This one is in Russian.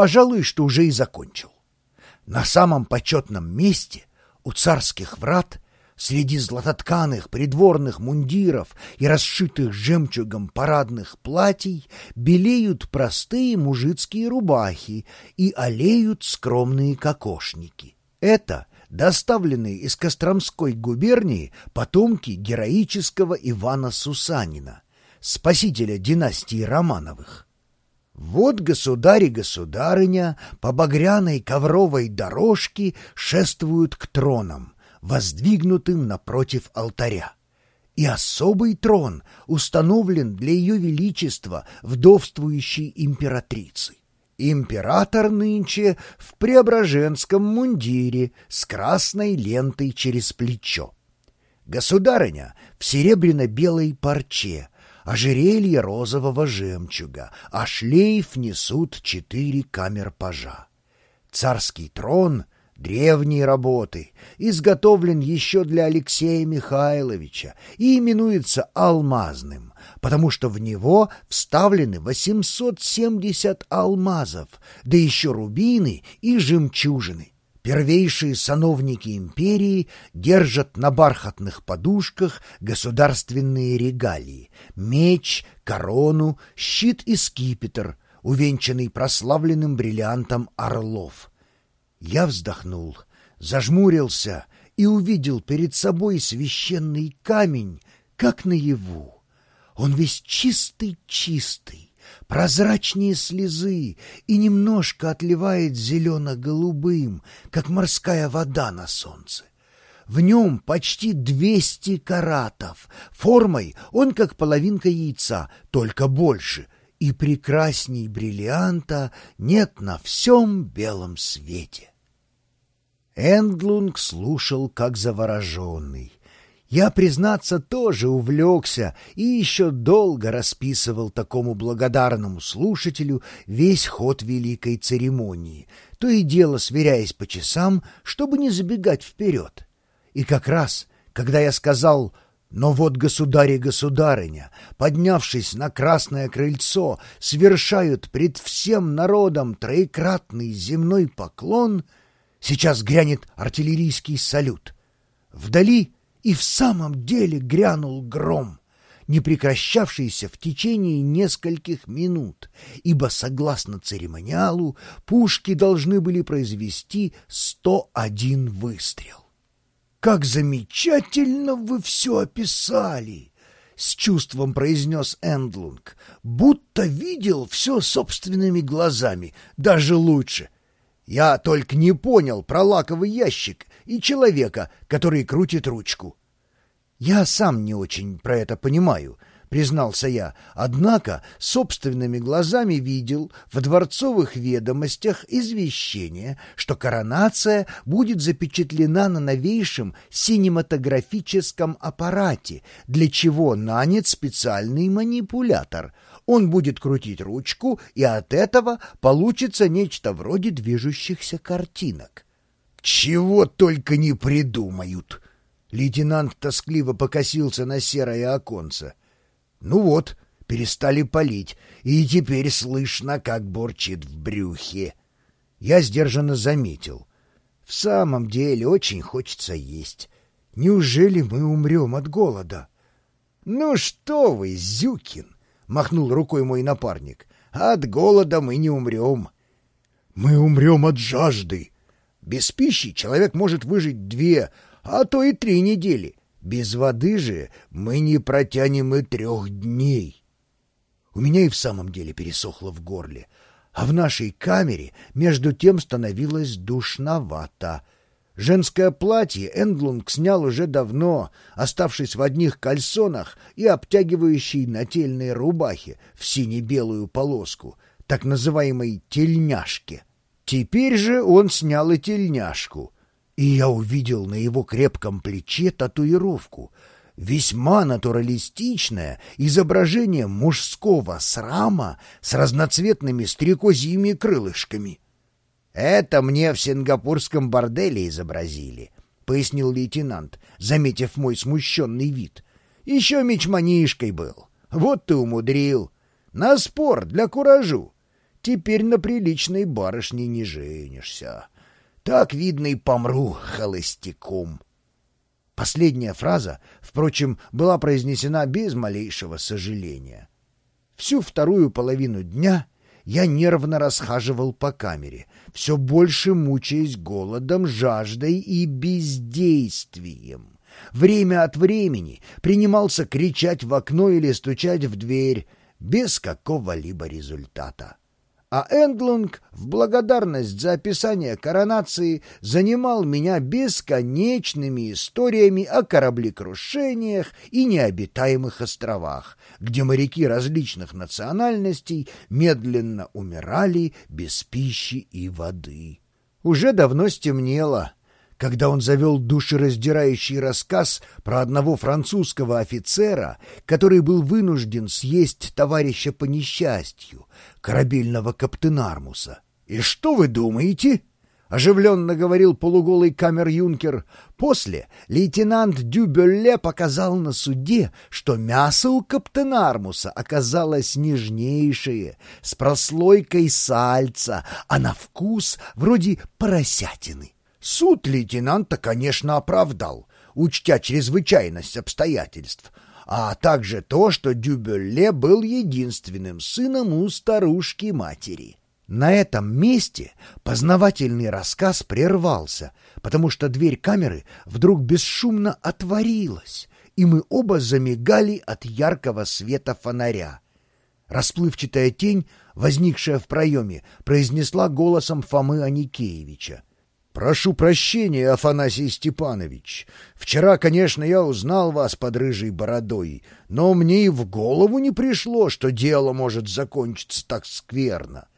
пожалуй, что уже и закончил. На самом почетном месте у царских врат среди златотканых придворных мундиров и расшитых жемчугом парадных платьей белеют простые мужицкие рубахи и олеют скромные кокошники. Это доставленные из Костромской губернии потомки героического Ивана Сусанина, спасителя династии Романовых. Вот государь и государыня по багряной ковровой дорожке шествуют к тронам, воздвигнутым напротив алтаря. И особый трон установлен для ее величества, вдовствующей императрицы. Император нынче в преображенском мундире с красной лентой через плечо. Государыня в серебряно-белой парче, ожерелье розового жемчуга, а шлейф несут четыре камер пажа. Царский трон древней работы, изготовлен еще для Алексея Михайловича и именуется алмазным, потому что в него вставлены 870 алмазов, да еще рубины и жемчужины. Первейшие сановники империи держат на бархатных подушках государственные регалии — меч, корону, щит и скипетр, увенчанный прославленным бриллиантом орлов. Я вздохнул, зажмурился и увидел перед собой священный камень, как наяву. Он весь чистый-чистый, прозрачнее слезы и немножко отливает зелено-голубым, как морская вода на солнце. В нем почти двести каратов. Формой он как половинка яйца, только больше. И прекрасней бриллианта нет на всем белом свете. Эндлунг слушал как завороженный. Я, признаться, тоже увлекся и еще долго расписывал такому благодарному слушателю весь ход великой церемонии, то и дело сверяясь по часам, чтобы не забегать вперед. И как раз, когда я сказал «Но вот государь и государыня, поднявшись на красное крыльцо, совершают пред всем народом троекратный земной поклон», сейчас грянет артиллерийский салют. Вдали и в самом деле грянул гром, не прекращавшийся в течение нескольких минут, ибо, согласно церемониалу, пушки должны были произвести 101 выстрел. «Как замечательно вы все описали!» — с чувством произнес Эндлунг. «Будто видел все собственными глазами, даже лучше. Я только не понял про лаковый ящик и человека, который крутит ручку. Я сам не очень про это понимаю, признался я, однако собственными глазами видел в дворцовых ведомостях извещение, что коронация будет запечатлена на новейшем синематографическом аппарате, для чего нанят специальный манипулятор — он будет крутить ручку, и от этого получится нечто вроде движущихся картинок. «Чего только не придумают!» Лейтенант тоскливо покосился на серое оконце. «Ну вот, перестали палить, и теперь слышно, как бурчит в брюхе». Я сдержанно заметил. «В самом деле очень хочется есть. Неужели мы умрем от голода?» «Ну что вы, Зюкин!» Махнул рукой мой напарник. От голода мы не умрем. Мы умрем от жажды. Без пищи человек может выжить две, а то и три недели. Без воды же мы не протянем и трех дней. У меня и в самом деле пересохло в горле, а в нашей камере между тем становилось душновато — Женское платье Эндлунг снял уже давно, оставшись в одних кальсонах и обтягивающей нательной рубахе в сине-белую полоску, так называемой тельняшке. Теперь же он снял и тельняшку, и я увидел на его крепком плече татуировку, весьма натуралистичное изображение мужского срама с разноцветными стрекозьими крылышками. «Это мне в сингапурском борделе изобразили», — пояснил лейтенант, заметив мой смущенный вид. «Еще мечманишкой был. Вот ты умудрил. На спор для куражу. теперь на приличной барышне не женишься. Так, видно, и помру холостяком». Последняя фраза, впрочем, была произнесена без малейшего сожаления. Всю вторую половину дня я нервно расхаживал по камере, все больше мучаясь голодом, жаждой и бездействием. Время от времени принимался кричать в окно или стучать в дверь без какого-либо результата а Эндлунг в благодарность за описание коронации занимал меня бесконечными историями о кораблекрушениях и необитаемых островах, где моряки различных национальностей медленно умирали без пищи и воды. Уже давно стемнело, когда он завел душераздирающий рассказ про одного французского офицера, который был вынужден съесть товарища по несчастью, корабельного каптенармуса. «И что вы думаете?» — оживленно говорил полуголый камер-юнкер. После лейтенант Дюбелле показал на суде, что мясо у каптенармуса оказалось нежнейшее, с прослойкой сальца, а на вкус вроде поросятины. Суд лейтенанта, конечно, оправдал, учтя чрезвычайность обстоятельств, а также то, что Дюбелле был единственным сыном у старушки-матери. На этом месте познавательный рассказ прервался, потому что дверь камеры вдруг бесшумно отворилась, и мы оба замигали от яркого света фонаря. Расплывчатая тень, возникшая в проеме, произнесла голосом Фомы Аникеевича. «Прошу прощения, Афанасий Степанович. Вчера, конечно, я узнал вас под рыжей бородой, но мне и в голову не пришло, что дело может закончиться так скверно.